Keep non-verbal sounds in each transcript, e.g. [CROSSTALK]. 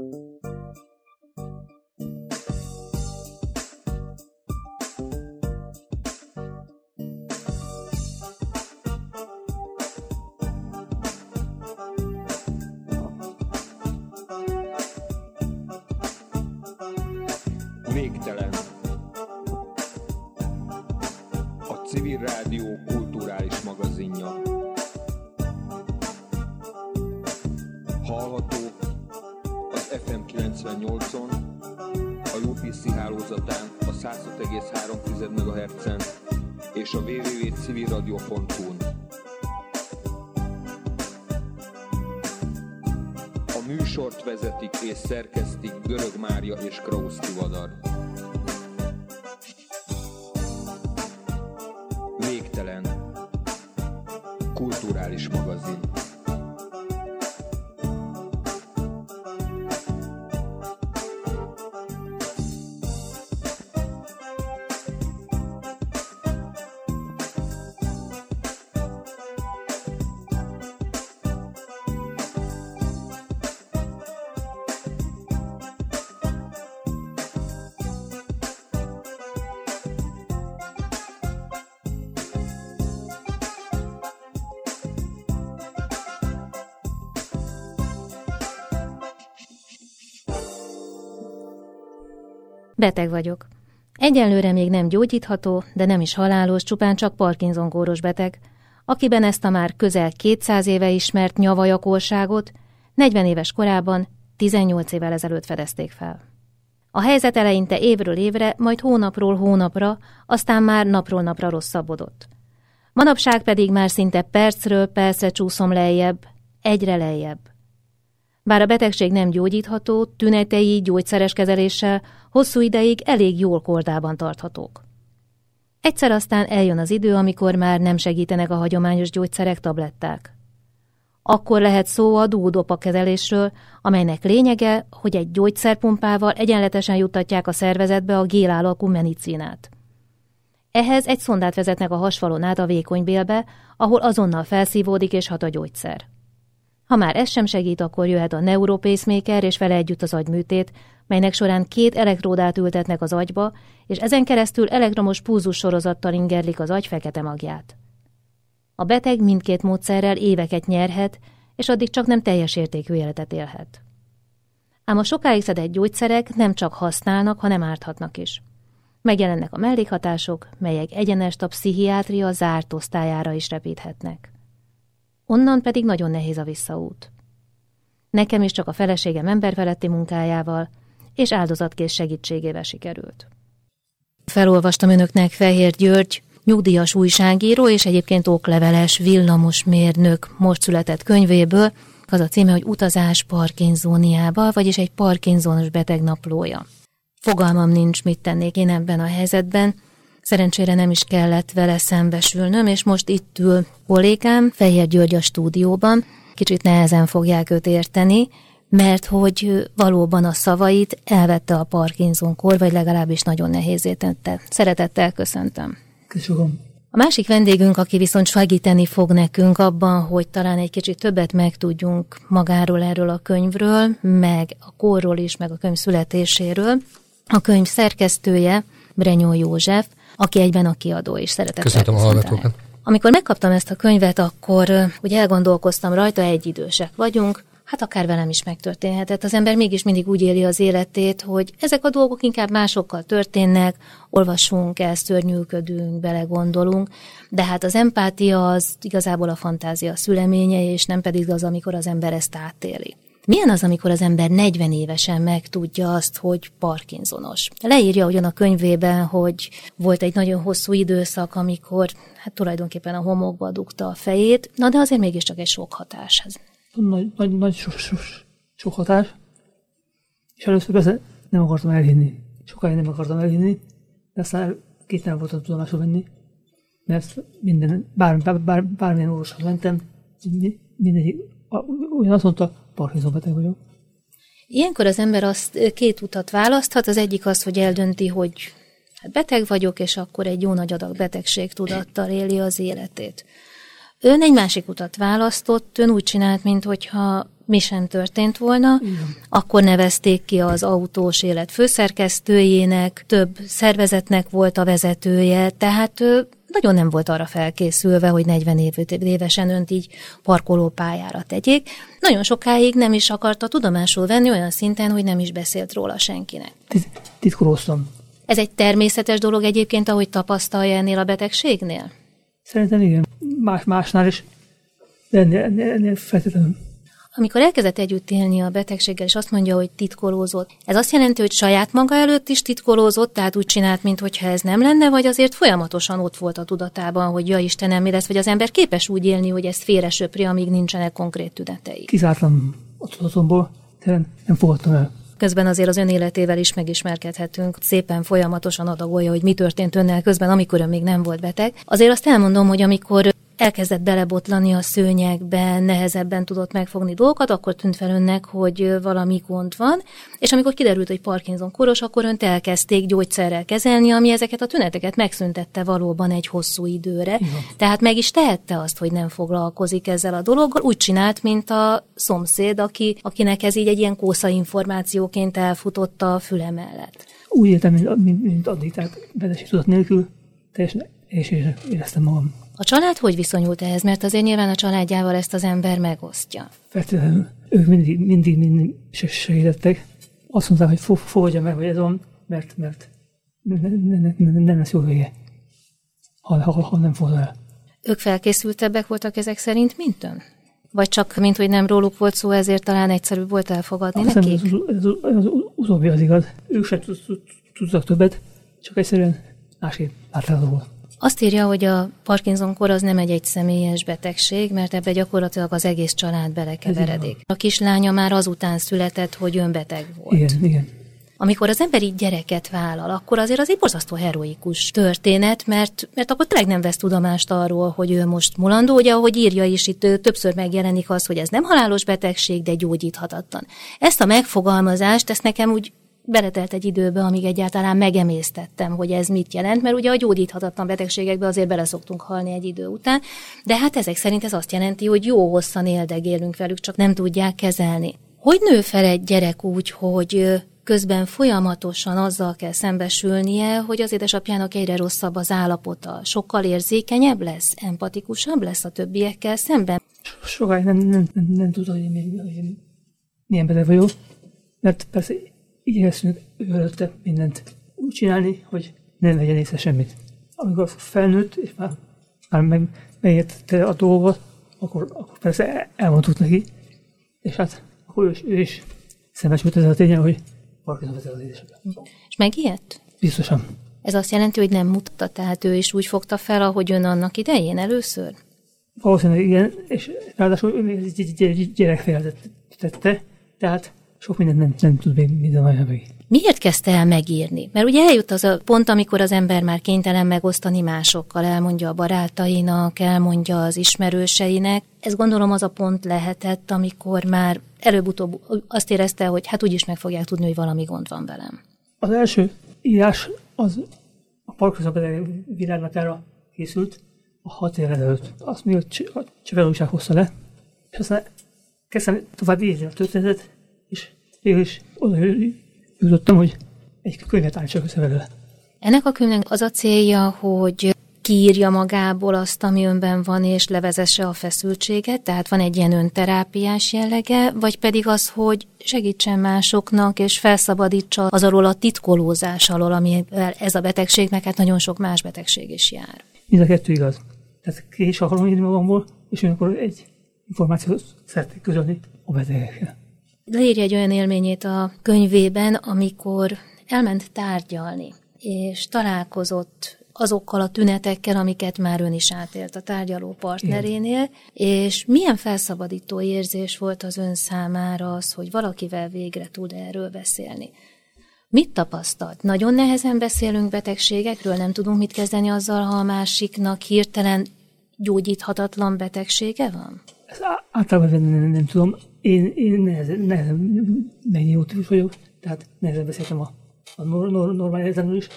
Végtelen. 106,3 MHz-en és a www.civilradio.hu-n. A műsort vezetik és szerkesztik Görög Mária és Krausz Tivadar. Beteg vagyok. Egyelőre még nem gyógyítható, de nem is halálos, csupán csak Parkinson kóros beteg, akiben ezt a már közel 200 éve ismert nyavajakolságot 40 éves korában 18 évvel ezelőtt fedezték fel. A helyzet eleinte évről évre, majd hónapról hónapra, aztán már napról napra rosszabbodott. Manapság pedig már szinte percről percre csúszom lejjebb, egyre lejjebb. Bár a betegség nem gyógyítható, tünetei gyógyszeres kezeléssel hosszú ideig elég jól kordában tarthatók. Egyszer aztán eljön az idő, amikor már nem segítenek a hagyományos gyógyszerek, tabletták. Akkor lehet szó a dúdopa kezelésről, amelynek lényege, hogy egy gyógyszerpumpával egyenletesen juttatják a szervezetbe a gélálalkú medicinát. Ehhez egy szondát vezetnek a hasfalon át a vékony bélbe, ahol azonnal felszívódik és hat a gyógyszer. Ha már ez sem segít, akkor jöhet a neuropacemaker és vele együtt az agyműtét, melynek során két elektródát ültetnek az agyba, és ezen keresztül elektromos pulzus sorozattal ingerlik az agy fekete magját. A beteg mindkét módszerrel éveket nyerhet, és addig csak nem teljes értékű életet élhet. Ám a sokáig szedett gyógyszerek nem csak használnak, hanem árthatnak is. Megjelennek a mellékhatások, melyek egyenest a pszichiátria zárt osztályára is repíthetnek. Onnan pedig nagyon nehéz a visszaút. Nekem is csak a feleségem emberfeletti munkájával és áldozatkész segítségével sikerült. Felolvastam önöknek Fehér György, nyugdíjas újságíró és egyébként okleveles villamosmérnök most született könyvéből, az a címe, hogy Utazás Parkinsoniába, vagyis egy Parkinsonos beteg naplója. Fogalmam nincs, mit tennék én ebben a helyzetben, Szerencsére nem is kellett vele szembesülnöm, és most itt ül kollégám, Fehér György a stúdióban. Kicsit nehezen fogják őt érteni, mert hogy valóban a szavait elvette a Parkinson-kor, vagy legalábbis nagyon nehézé tette. Szeretettel köszöntöm. Köszönöm. A másik vendégünk, aki viszont segíteni fog nekünk abban, hogy talán egy kicsit többet megtudjunk magáról erről a könyvről, meg a korról is, meg a könyv születéséről. A könyv szerkesztője Brenyó József, aki egyben a kiadó is szeretett. Köszönöm a hallgatókat. Amikor megkaptam ezt a könyvet, akkor úgy elgondolkoztam rajta, egy idősek vagyunk, hát akár velem is megtörténhetett. Az ember mégis mindig úgy éli az életét, hogy ezek a dolgok inkább másokkal történnek, olvasunk, elszörnyűködünk, belegondolunk, de hát az empátia az igazából a fantázia szüleménye, és nem pedig az, amikor az ember ezt átéli. Milyen az, amikor az ember 40 évesen megtudja azt, hogy Parkinsonos? Leírja ugyan a könyvében, hogy volt egy nagyon hosszú időszak, amikor hát tulajdonképpen a homokba dugta a fejét, na de azért mégiscsak egy sok hatás ez. Nagy, nagy, nagy sok, sok, sok hatás. És először persze nem akartam elhinni. Sokáig nem akartam elhinni, de aztán két nem voltam tudomásul venni, mert minden, bár, bár, bár, bármilyen orvoshoz mentem, mindegyik ugyan azt mondta, Parkinson beteg vagyok. Ilyenkor az ember azt két utat választhat. Az egyik az, hogy eldönti, hogy hát beteg vagyok, és akkor egy jó nagy adag betegség tudattal éli az életét. Ön egy másik utat választott, ön úgy csinált, mintha mi sem történt volna. Igen. Akkor nevezték ki az autós élet főszerkesztőjének, több szervezetnek volt a vezetője, tehát nagyon nem volt arra felkészülve, hogy 40 év, évesen önt így parkolópályára tegyék. Nagyon sokáig nem is akarta tudomásul venni olyan szinten, hogy nem is beszélt róla senkinek. Titkolóztam. Ez egy természetes dolog egyébként, ahogy tapasztalja ennél a betegségnél? Szerintem igen. Más, másnál is. De ennél, ennél, ennél feltétlenül. Amikor elkezdett együtt élni a betegséggel, és azt mondja, hogy titkolózott, ez azt jelenti, hogy saját maga előtt is titkolózott, tehát úgy csinált, mintha ez nem lenne, vagy azért folyamatosan ott volt a tudatában, hogy ja Istenem, mi lesz, vagy az ember képes úgy élni, hogy ezt félre söpri, amíg nincsenek konkrét tünetei. Kizártam a tudatomból, de nem fogadtam el. Közben azért az ön életével is megismerkedhetünk. Szépen folyamatosan adagolja, hogy mi történt önnel közben, amikor ön még nem volt beteg. Azért azt elmondom, hogy amikor elkezdett belebotlani a szőnyegbe, nehezebben tudott megfogni dolgokat, akkor tűnt fel önnek, hogy valami gond van, és amikor kiderült, hogy Parkinson koros, akkor önt elkezdték gyógyszerrel kezelni, ami ezeket a tüneteket megszüntette valóban egy hosszú időre. Igen. Tehát meg is tehette azt, hogy nem foglalkozik ezzel a dologgal, úgy csinált, mint a szomszéd, aki, akinek ez így egy ilyen kósza információként elfutotta a füle mellett. Úgy éltem, mint, mint, mint addig, tehát bedesi tudat nélkül, teljesen és éreztem magam. A család hogy viszonyult ehhez? Mert azért nyilván a családjával ezt az ember megosztja. Feltétlenül ők mindig, mindig, mindig segítettek. Azt mondták, hogy fogadja meg, hogy ez van, mert, mert nem lesz jó vége, ha, ha, ha nem fordul el. Ők felkészültebbek voltak ezek szerint, mint ön? Vagy csak, mint hogy nem róluk volt szó, ezért talán egyszerűbb volt elfogadni Azt nekik? Ez, ez, ez, az utóbbi az igaz. Ők sem tudtak többet, csak egyszerűen másképp átlátható volt. Azt írja, hogy a Parkinson-kor az nem egy egyszemélyes betegség, mert ebbe gyakorlatilag az egész család belekeveredik. A kislánya már azután született, hogy önbeteg volt. Igen, igen. Amikor az ember így gyereket vállal, akkor azért az egy borzasztó heroikus történet, mert, mert akkor tényleg nem vesz tudomást arról, hogy ő most mulandó. Ugye, ahogy írja is, itt többször megjelenik az, hogy ez nem halálos betegség, de gyógyíthatatlan. Ezt a megfogalmazást, ezt nekem úgy beletelt egy időbe, amíg egyáltalán megemésztettem, hogy ez mit jelent, mert ugye a gyógyíthatatlan betegségekbe azért bele szoktunk halni egy idő után, de hát ezek szerint ez azt jelenti, hogy jó hosszan éldegélünk velük, csak nem tudják kezelni. Hogy nő fel egy gyerek úgy, hogy közben folyamatosan azzal kell szembesülnie, hogy az édesapjának egyre rosszabb az állapota, sokkal érzékenyebb lesz, empatikusabb lesz a többiekkel szemben. Sokáig nem, nem, nem, nem hogy, én, hogy milyen beteg vagyok, mert persze igyekeztünk előtte mindent úgy csinálni, hogy nem vegyen észre semmit. Amikor felnőtt, és már, már meg, megértette a dolgot, akkor, akkor persze elmondtuk neki, és hát akkor is, ő is szembesült ezzel a tényen, hogy Parkinson vezet az édesapja. És megijedt? Biztosan. Ez azt jelenti, hogy nem mutatta, tehát ő is úgy fogta fel, ahogy ön annak idején először? Valószínűleg igen, és ráadásul ő még egy gyerek tette, tehát sok mindent nem, nem tud még minden olyan Miért kezdte el megírni? Mert ugye eljut az a pont, amikor az ember már kénytelen megosztani másokkal, elmondja a barátainak, elmondja az ismerőseinek. Ez gondolom az a pont lehetett, amikor már előbb-utóbb azt érezte, hogy hát úgyis meg fogják tudni, hogy valami gond van velem. Az első írás az a Parkinson világnatára készült a hat évvel előtt. Azt mi a Csevel hozta le, és aztán kezdtem tovább írni a történetet, és végül is oda jutottam, hogy egy könyvet állítsak össze belőle. Ennek a könyvnek az a célja, hogy kiírja magából azt, ami önben van, és levezesse a feszültséget, tehát van egy ilyen önterápiás jellege, vagy pedig az, hogy segítsen másoknak, és felszabadítsa az alól a titkolózás alól, ami ez a betegség, meg hát nagyon sok más betegség is jár. Mind a kettő igaz. Tehát ki is akarom írni magamból, és akkor egy információt szeretnék közölni a betegekkel leírja egy olyan élményét a könyvében, amikor elment tárgyalni, és találkozott azokkal a tünetekkel, amiket már ön is átélt a tárgyaló partnerénél, és milyen felszabadító érzés volt az ön számára az, hogy valakivel végre tud erről beszélni. Mit tapasztalt? Nagyon nehezen beszélünk betegségekről, nem tudunk mit kezdeni azzal, ha a másiknak hirtelen gyógyíthatatlan betegsége van? Általában nem, nem tudom. Én, én nehezen, nehezen mennyi típus vagyok, tehát nehezen beszéltem a, a normál értelemről is.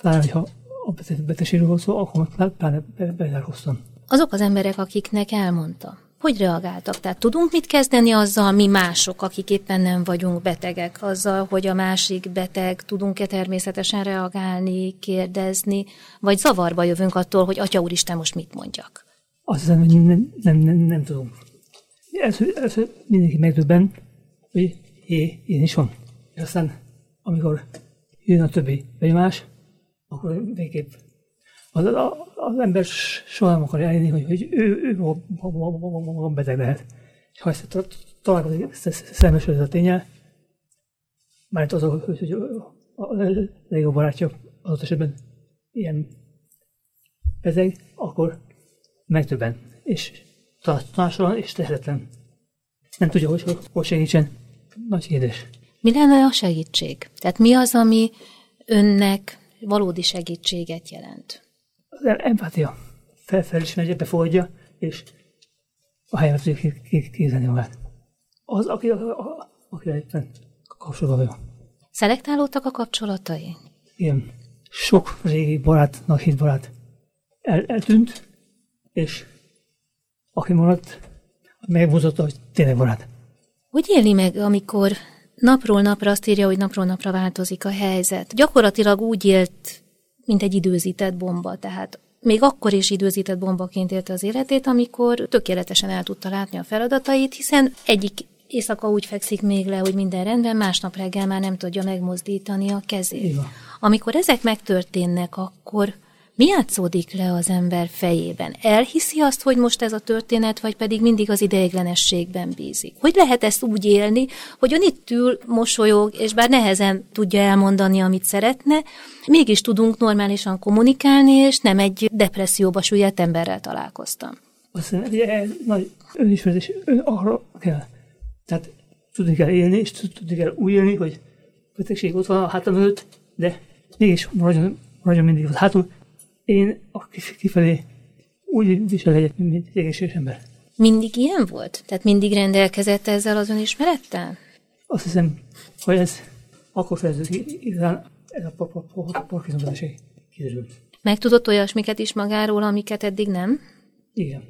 Pláne, hogyha a betegségről volt szó, akkor pláne bezárkoztam. azok az emberek, akiknek elmondta, hogy reagáltak? Tehát tudunk mit kezdeni azzal, mi mások, akik éppen nem vagyunk betegek, azzal, hogy a másik beteg, tudunk-e természetesen reagálni, kérdezni, vagy zavarba jövünk attól, hogy Atya Úristen, most mit mondjak? Azt hiszem, hogy nem, nem, nem, nem tudom. Először, először mindenki megdöbben, hogy é, én is van. És aztán, amikor jön a többi benyomás, akkor végképp az, az ember soha nem akar elérni, hogy, hogy ő, ő maga beteg lehet. És ha ezt találkozik szembesül a tényel, mert az, hogy, hogy a legjobb barátja az esetben ilyen beteg, akkor megtöbben, és tanácsolan és tehetetlen. Nem tudja, hogy hogy segítsen. Nagy kérdés. Mi lenne a segítség? Tehát mi az, ami önnek valódi segítséget jelent? Az empátia. Fel, felismerje, befogadja, és a helyre tudja kézelni magát. Az, aki, a, a, aki éppen kapcsolatban van. Szelektálódtak a kapcsolatai? Igen. Sok régi barát, nagy hit barát el, eltűnt, és aki maradt, megmutatta, hogy tényleg barát. Hogy éli meg, amikor napról napra azt írja, hogy napról napra változik a helyzet? Gyakorlatilag úgy élt, mint egy időzített bomba, tehát még akkor is időzített bombaként élte az életét, amikor tökéletesen el tudta látni a feladatait, hiszen egyik éjszaka úgy fekszik még le, hogy minden rendben, másnap reggel már nem tudja megmozdítani a kezét. Igen. Amikor ezek megtörténnek, akkor mi játszódik le az ember fejében? Elhiszi azt, hogy most ez a történet, vagy pedig mindig az ideiglenességben bízik? Hogy lehet ezt úgy élni, hogy ön itt ül, mosolyog, és bár nehezen tudja elmondani, amit szeretne, mégis tudunk normálisan kommunikálni, és nem egy depresszióba süllyedt emberrel találkoztam. Azt hiszem, ez nagy önismeretés, ön arra kell. Tehát tudni kell élni, és tudni kell úgy élni, hogy betegség ott van a hátam előtt, de mégis maradjon, maradjon mindig ott hátul, én kifelé úgy viselkedjek, mint egy egészséges ember. Mindig ilyen volt? Tehát mindig rendelkezett ezzel az önismerettel? Azt hiszem, hogy ez akkor fejeződik igazán ez a parkinson kiderült. Megtudott olyasmiket is magáról, amiket eddig nem? Igen.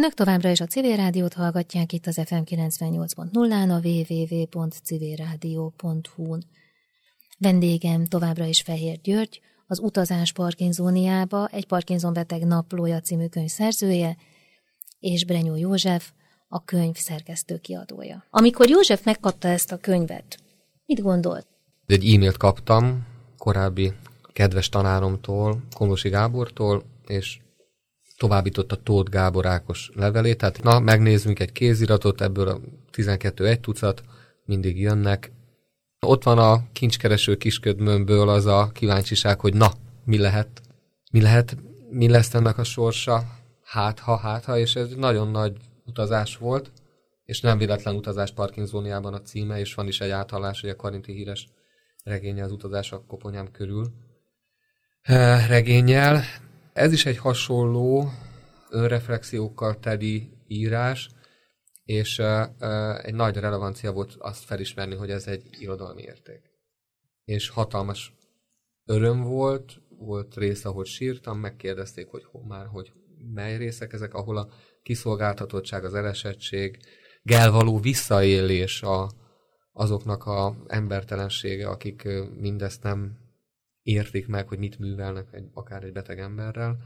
Önök továbbra is a civil rádiót hallgatják itt az FM 98.0-án, a www.civilradio.hu-n. Vendégem továbbra is Fehér György, az Utazás Parkinzóniába egy Parkinson beteg naplója című könyv szerzője, és Brenyó József, a könyv szerkesztő kiadója. Amikor József megkapta ezt a könyvet, mit gondolt? Egy e-mailt kaptam korábbi kedves tanáromtól, Kolosi Gábortól, és továbbította Tóth Gábor Ákos levelét, tehát na, megnézzünk egy kéziratot, ebből a 12 egy tucat mindig jönnek. Ott van a kincskereső kisködmömből az a kíváncsiság, hogy na, mi lehet, mi lehet, mi lesz ennek a sorsa, hát ha, hát ha, és ez nagyon nagy utazás volt, és nem véletlen utazás Parkinsoniában a címe, és van is egy áthallás, hogy a Karinti híres regénye az utazás a koponyám körül regényel. Ez is egy hasonló önreflexiókkal teli írás, és egy nagy relevancia volt azt felismerni, hogy ez egy irodalmi érték. És hatalmas öröm volt, volt rész, ahol sírtam, megkérdezték, hogy hol már, hogy mely részek ezek, ahol a kiszolgáltatottság, az elesettség, gel való visszaélés a, azoknak a embertelensége, akik mindezt nem értik meg, hogy mit művelnek egy, akár egy beteg emberrel.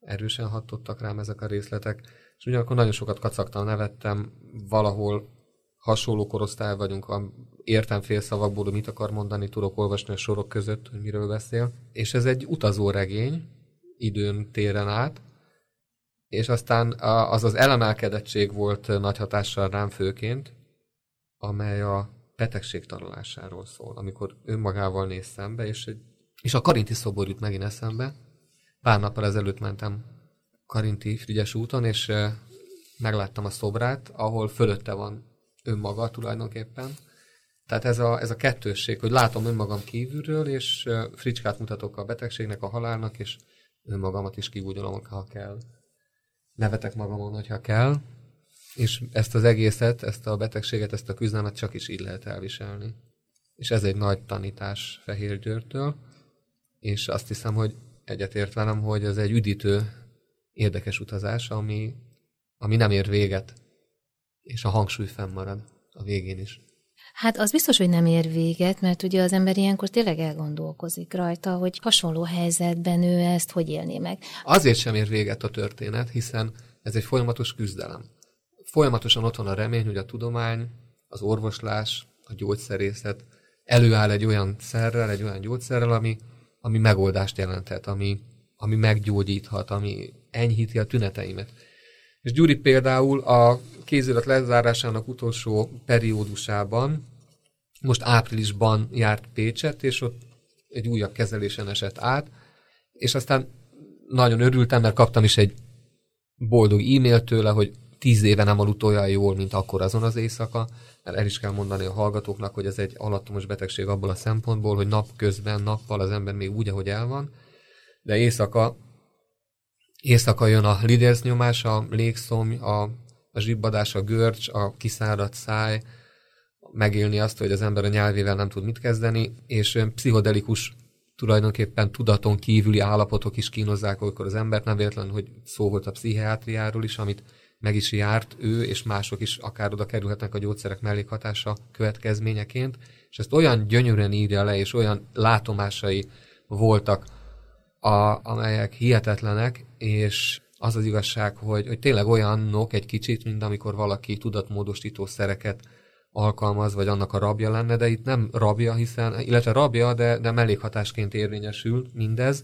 Erősen hatottak rám ezek a részletek, és ugyanakkor nagyon sokat kacagtam, nevettem, valahol hasonló korosztály vagyunk, értem fél szavakból, mit akar mondani, tudok olvasni a sorok között, hogy miről beszél. És ez egy utazó regény, időn téren át, és aztán az az elemelkedettség volt nagy hatással rám főként, amely a betegség tanulásáról szól, amikor önmagával néz szembe, és, egy, és a Karinti szobor jut megint eszembe. Pár nappal ezelőtt mentem Karinti Frigyes úton, és megláttam a szobrát, ahol fölötte van önmaga tulajdonképpen. Tehát ez a, ez a kettősség, hogy látom önmagam kívülről, és fricskát mutatok a betegségnek, a halálnak, és önmagamat is kibúgyolom, ha kell nevetek magamon, hogyha kell, és ezt az egészet, ezt a betegséget, ezt a küzdelmet csak is így lehet elviselni. És ez egy nagy tanítás Fehér Győrtől, és azt hiszem, hogy egyetért velem, hogy ez egy üdítő, érdekes utazás, ami, ami nem ér véget, és a hangsúly fennmarad a végén is. Hát az biztos, hogy nem ér véget, mert ugye az ember ilyenkor tényleg elgondolkozik rajta, hogy hasonló helyzetben ő ezt hogy élné meg. Azért sem ér véget a történet, hiszen ez egy folyamatos küzdelem. Folyamatosan ott van a remény, hogy a tudomány, az orvoslás, a gyógyszerészet előáll egy olyan szerrel, egy olyan gyógyszerrel, ami, ami megoldást jelenthet, ami, ami meggyógyíthat, ami enyhíti a tüneteimet. És Gyuri például a kézirat lezárásának utolsó periódusában, most áprilisban járt Pécset, és ott egy újabb kezelésen esett át, és aztán nagyon örültem, mert kaptam is egy boldog e-mail tőle, hogy tíz éve nem aludt olyan jól, mint akkor azon az éjszaka, mert el is kell mondani a hallgatóknak, hogy ez egy alattomos betegség abból a szempontból, hogy napközben, nappal az ember még úgy, ahogy el van, de éjszaka Éjszaka jön a lidérc nyomás, a légszom, a, a zsibbadás, a görcs, a kiszáradt száj, megélni azt, hogy az ember a nyelvével nem tud mit kezdeni, és pszichodelikus tulajdonképpen tudaton kívüli állapotok is kínozzák olykor az embert, nem véletlen, hogy szó volt a pszichiátriáról is, amit meg is járt ő, és mások is akár oda kerülhetnek a gyógyszerek mellékhatása következményeként, és ezt olyan gyönyörűen írja le, és olyan látomásai voltak a, amelyek hihetetlenek, és az az igazság, hogy, hogy tényleg olyanok egy kicsit, mint amikor valaki tudatmódosító szereket alkalmaz, vagy annak a rabja lenne, de itt nem rabja, hiszen, illetve rabja, de, de mellékhatásként érvényesül mindez.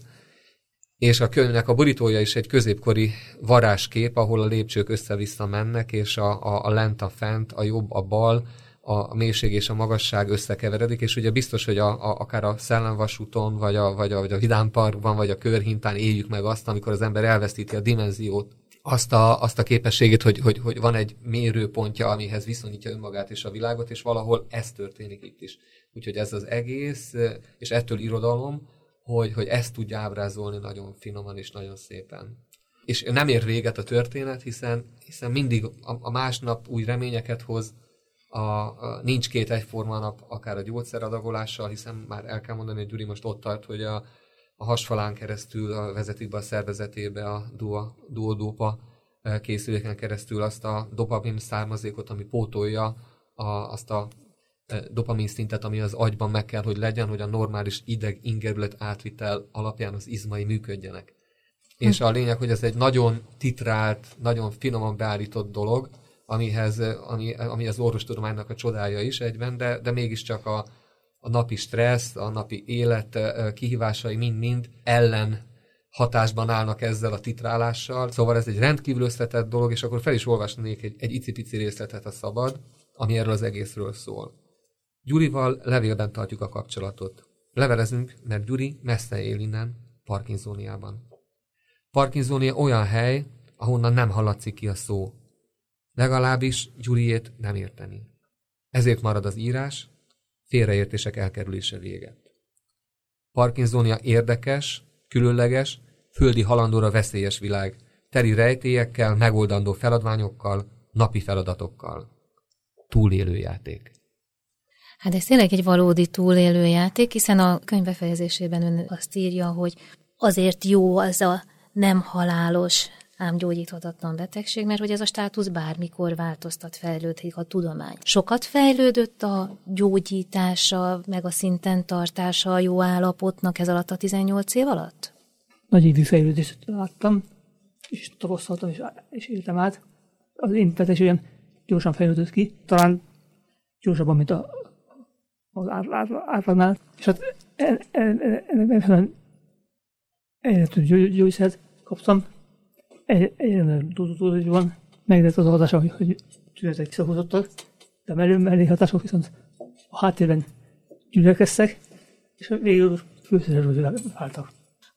És a könyvnek a borítója is egy középkori varázskép, ahol a lépcsők össze-vissza mennek, és a, a, a lent, a fent, a jobb, a bal, a mélység és a magasság összekeveredik, és ugye biztos, hogy a, a, akár a szellemvasúton, vagy a, vagy, a, vagy a vidámparkban, vagy a körhintán éljük meg azt, amikor az ember elvesztíti a dimenziót, azt a, azt a képességét, hogy, hogy, hogy van egy mérőpontja, amihez viszonyítja önmagát és a világot, és valahol ez történik itt is. Úgyhogy ez az egész, és ettől irodalom, hogy, hogy ezt tudja ábrázolni nagyon finoman és nagyon szépen. És nem ér véget a történet, hiszen, hiszen mindig a, a másnap új reményeket hoz, a, a, nincs két egyforma nap, akár a gyógyszeradagolással, hiszen már el kell mondani, hogy Gyuri most ott tart, hogy a, a hasfalán keresztül a vezetik be a szervezetébe a duodópa készüléken keresztül azt a dopamin származékot, ami pótolja a, azt a dopamin szintet, ami az agyban meg kell, hogy legyen, hogy a normális ideg ingerület átvitel alapján az izmai működjenek. És a lényeg, hogy ez egy nagyon titrált, nagyon finoman beállított dolog, amihez, ami, ami az orvostudománynak a csodája is egyben, de, de mégiscsak a, a napi stressz, a napi élet kihívásai mind-mind ellen hatásban állnak ezzel a titrálással. Szóval ez egy rendkívül összetett dolog, és akkor fel is olvasnék egy, egy icipici részletet, a szabad, ami erről az egészről szól. Gyurival levélben tartjuk a kapcsolatot. Levelezünk, mert Gyuri messze él innen, Parkinsoniában. Parkinsonia olyan hely, ahonnan nem hallatszik ki a szó. Legalábbis Gyuriét nem érteni. Ezért marad az írás, félreértések elkerülése véget. Parkinsonia érdekes, különleges, földi halandóra veszélyes világ, teri rejtélyekkel, megoldandó feladványokkal, napi feladatokkal. Túlélő játék. Hát ez tényleg egy valódi túlélő játék, hiszen a könyv befejezésében ön azt írja, hogy azért jó az a nem halálos, ám gyógyíthatatlan betegség, mert hogy ez a státusz bármikor változtat, fejlődik a tudomány. Sokat fejlődött a gyógyítása, meg a szinten tartása a jó állapotnak ez alatt a 18 év alatt? Nagy évű fejlődést láttam, és tapasztaltam, és, és éltem át. Az én betegségem gyorsan fejlődött ki, talán gyorsabban, mint a, az átlagnál. És hát ennek megfelelően egyre több gyógyszert kaptam, egyre hogy van, megjelent az hatása, hogy, tünetek visszahúzottak, de mellé, mellé hatások viszont a háttérben gyülekeztek, és végül főszerelőző váltak.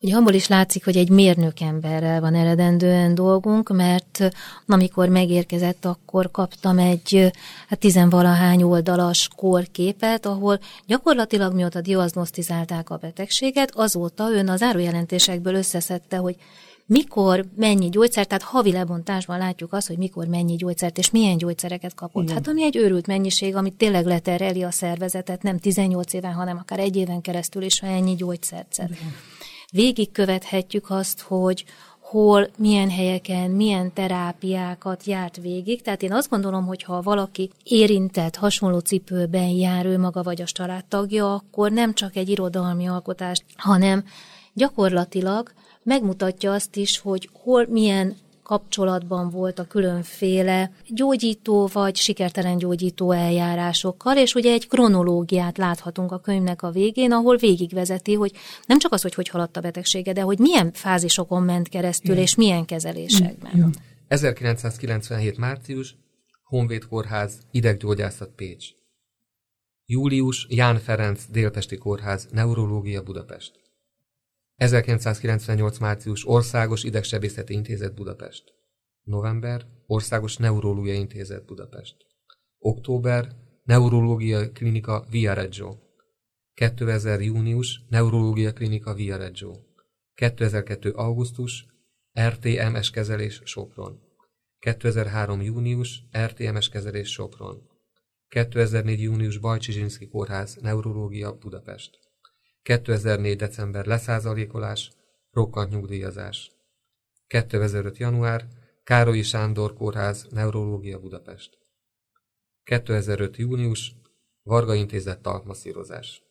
Ugye abból is látszik, hogy egy mérnök emberrel van eredendően dolgunk, mert amikor megérkezett, akkor kaptam egy hát tizenvalahány oldalas korképet, ahol gyakorlatilag mióta diagnosztizálták a betegséget, azóta ön az árujelentésekből összeszedte, hogy mikor mennyi gyógyszert, tehát havi lebontásban látjuk azt, hogy mikor mennyi gyógyszert és milyen gyógyszereket kapott. Igen. Hát ami egy őrült mennyiség, amit tényleg letereli a szervezetet, nem 18 éven, hanem akár egy éven keresztül is, ha ennyi gyógyszert szed. Igen végigkövethetjük azt, hogy hol, milyen helyeken, milyen terápiákat járt végig. Tehát én azt gondolom, hogy ha valaki érintett, hasonló cipőben jár ő maga vagy a családtagja, akkor nem csak egy irodalmi alkotást, hanem gyakorlatilag megmutatja azt is, hogy hol milyen kapcsolatban volt a különféle gyógyító vagy sikertelen gyógyító eljárásokkal, és ugye egy kronológiát láthatunk a könyvnek a végén, ahol végigvezeti, hogy nem csak az, hogy hogy haladt a betegsége, de hogy milyen fázisokon ment keresztül, Igen. és milyen kezelésekben. Igen. 1997. március, Honvéd Kórház, ideggyógyászat Pécs. Július, Ján Ferenc, Délpesti Kórház, Neurológia Budapest. 1998. március Országos Idegsebészeti Intézet Budapest. November Országos Neurológiai Intézet Budapest. Október Neurológia Klinika Viareggio. 2000. június Neurológia Klinika Viareggio. 2002. augusztus RTMS kezelés Sopron. 2003. június RTMS kezelés Sopron. 2004. június Bajcsi Zsinszki Kórház Neurológia Budapest. 2004. december leszázalékolás, rokkant nyugdíjazás. 2005. január, Károlyi Sándor Kórház, Neurológia Budapest. 2005. június, Varga Intézet talpmasszírozás.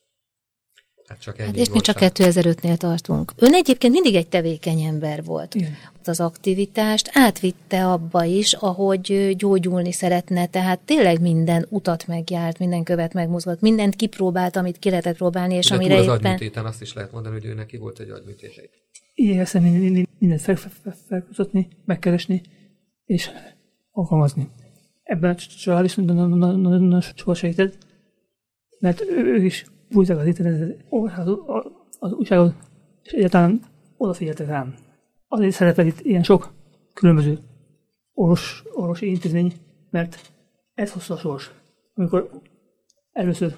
Hát csak ennyi hát és mi csak 2005-nél tartunk. Ön egyébként mindig egy tevékeny ember volt. Igen. Az aktivitást átvitte abba is, ahogy gyógyulni szeretne, tehát tényleg minden utat megjárt, minden követ megmozgott, mindent kipróbált, amit ki lehetett próbálni, és De amire túl az éppen... agyműtéten azt is lehet mondani, hogy ő neki volt egy agyműtése. Igyekszem mindent felkutatni, megkeresni, és alkalmazni. Ebben a család is nagyon sokat segített, mert ő is bújtak az internetet, az, az újságot, és egyáltalán odafigyeltek rám. Azért szerepel itt ilyen sok különböző orvos, orvosi intézmény, mert ez hozta a sors. Amikor először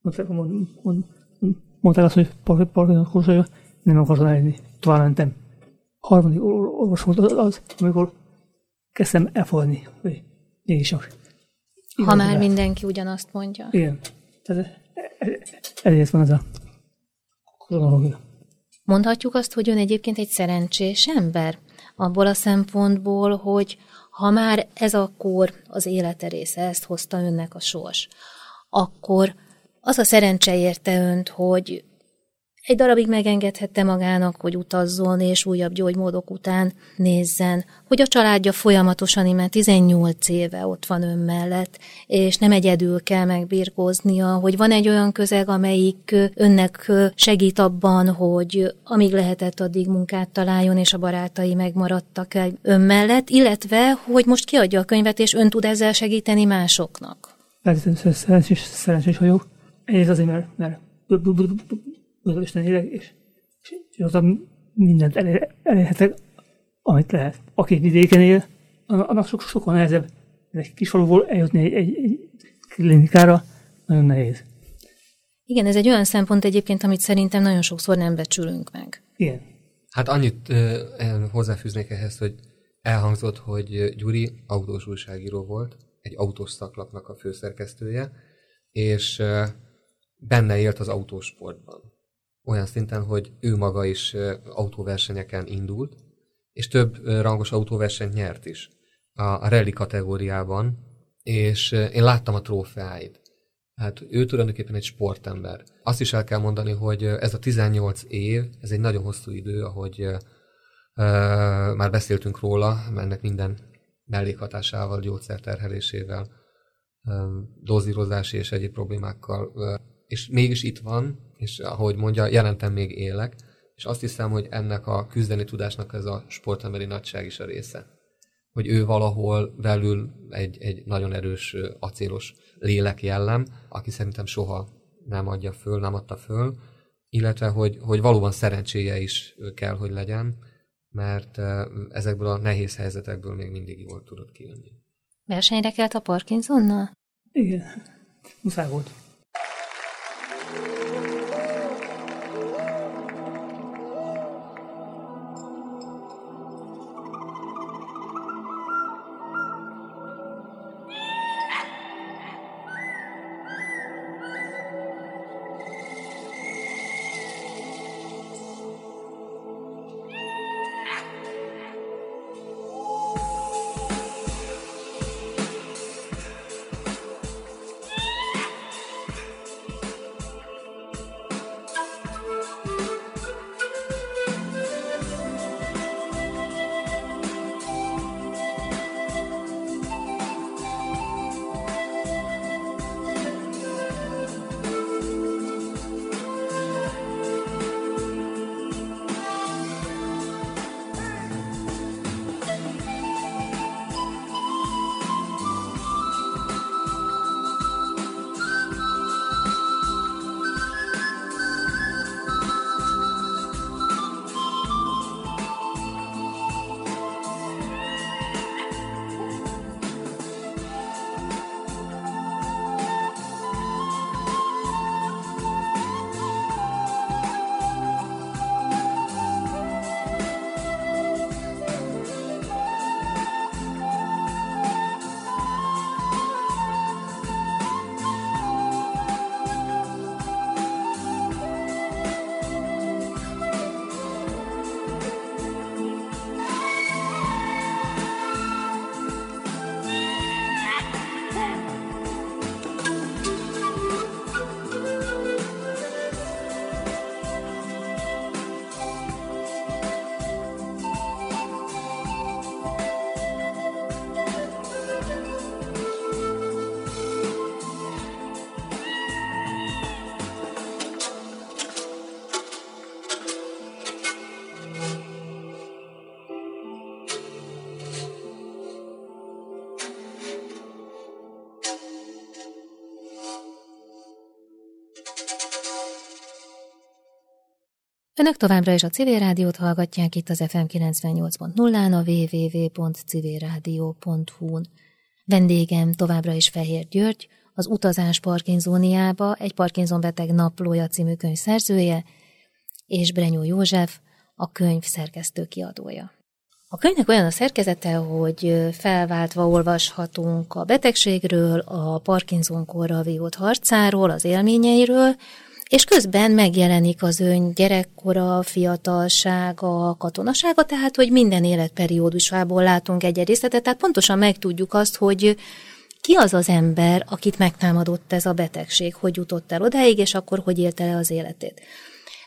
mondták, mond, mond, mondták azt, hogy Parkinson kórsajja, nem akartam elérni. Tovább mentem. Harmadik orvos volt az, az amikor kezdtem elfogadni, hogy mégiscsak. Ha már mindenki ugyanazt mondja. Igen. Tehát ezért van ez a kronológia. Mondhatjuk azt, hogy ön egyébként egy szerencsés ember, abból a szempontból, hogy ha már ez a kor az élete része, ezt hozta önnek a sors, akkor az a szerencse érte önt, hogy egy darabig megengedhette magának, hogy utazzon és újabb gyógymódok után nézzen, hogy a családja folyamatosan ime 18 éve ott van ön mellett, és nem egyedül kell megbirkóznia, hogy van egy olyan közeg, amelyik önnek segít abban, hogy amíg lehetett, addig munkát találjon, és a barátai megmaradtak ön mellett, illetve, hogy most kiadja a könyvet, és ön tud ezzel segíteni másoknak. Szerencsés, szerencsés vagyok. Egyrészt azért, mert, mert az Isten élek, és, és, és az mindent elér, elérhetek, amit lehet. Aki vidéken él, annak sok, sokkal nehezebb egy kis faluból eljutni egy, egy, egy klinikára, nagyon nehéz. Igen, ez egy olyan szempont egyébként, amit szerintem nagyon sokszor nem becsülünk meg. Igen. Hát annyit uh, hozzáfűznék ehhez, hogy elhangzott, hogy Gyuri autós újságíró volt, egy autós szaklapnak a főszerkesztője, és uh, benne élt az autósportban olyan szinten, hogy ő maga is autóversenyeken indult, és több rangos autóversenyt nyert is a, rally kategóriában, és én láttam a trófeáit. Hát ő tulajdonképpen egy sportember. Azt is el kell mondani, hogy ez a 18 év, ez egy nagyon hosszú idő, ahogy uh, már beszéltünk róla, ennek minden mellékhatásával, gyógyszerterhelésével, um, dózírozási és egyéb problémákkal, uh, és mégis itt van, és ahogy mondja, jelentem még élek, és azt hiszem, hogy ennek a küzdeni tudásnak ez a sportemberi nagyság is a része. Hogy ő valahol belül egy, egy nagyon erős acélos lélek jellem, aki szerintem soha nem adja föl, nem adta föl, illetve hogy, hogy valóban szerencséje is kell, hogy legyen, mert ezekből a nehéz helyzetekből még mindig jól tudott kijönni. Versenyre kelt a Parkinsonnal? Igen, muszáj volt. Önök továbbra is a civil rádiót hallgatják itt az FM 98.0-án, a www.civilradio.hu-n. Vendégem továbbra is Fehér György, az Utazás Parkinzóniába, egy Parkinson beteg naplója című könyv szerzője, és Brenyó József, a könyv szerkesztő kiadója. A könyvnek olyan a szerkezete, hogy felváltva olvashatunk a betegségről, a Parkinson korral vívott harcáról, az élményeiről, és közben megjelenik az ön gyerekkora, fiatalsága, katonasága, tehát hogy minden életperiódusából látunk egy részletet, tehát pontosan megtudjuk azt, hogy ki az az ember, akit megtámadott ez a betegség, hogy jutott el odáig, és akkor hogy élte le az életét.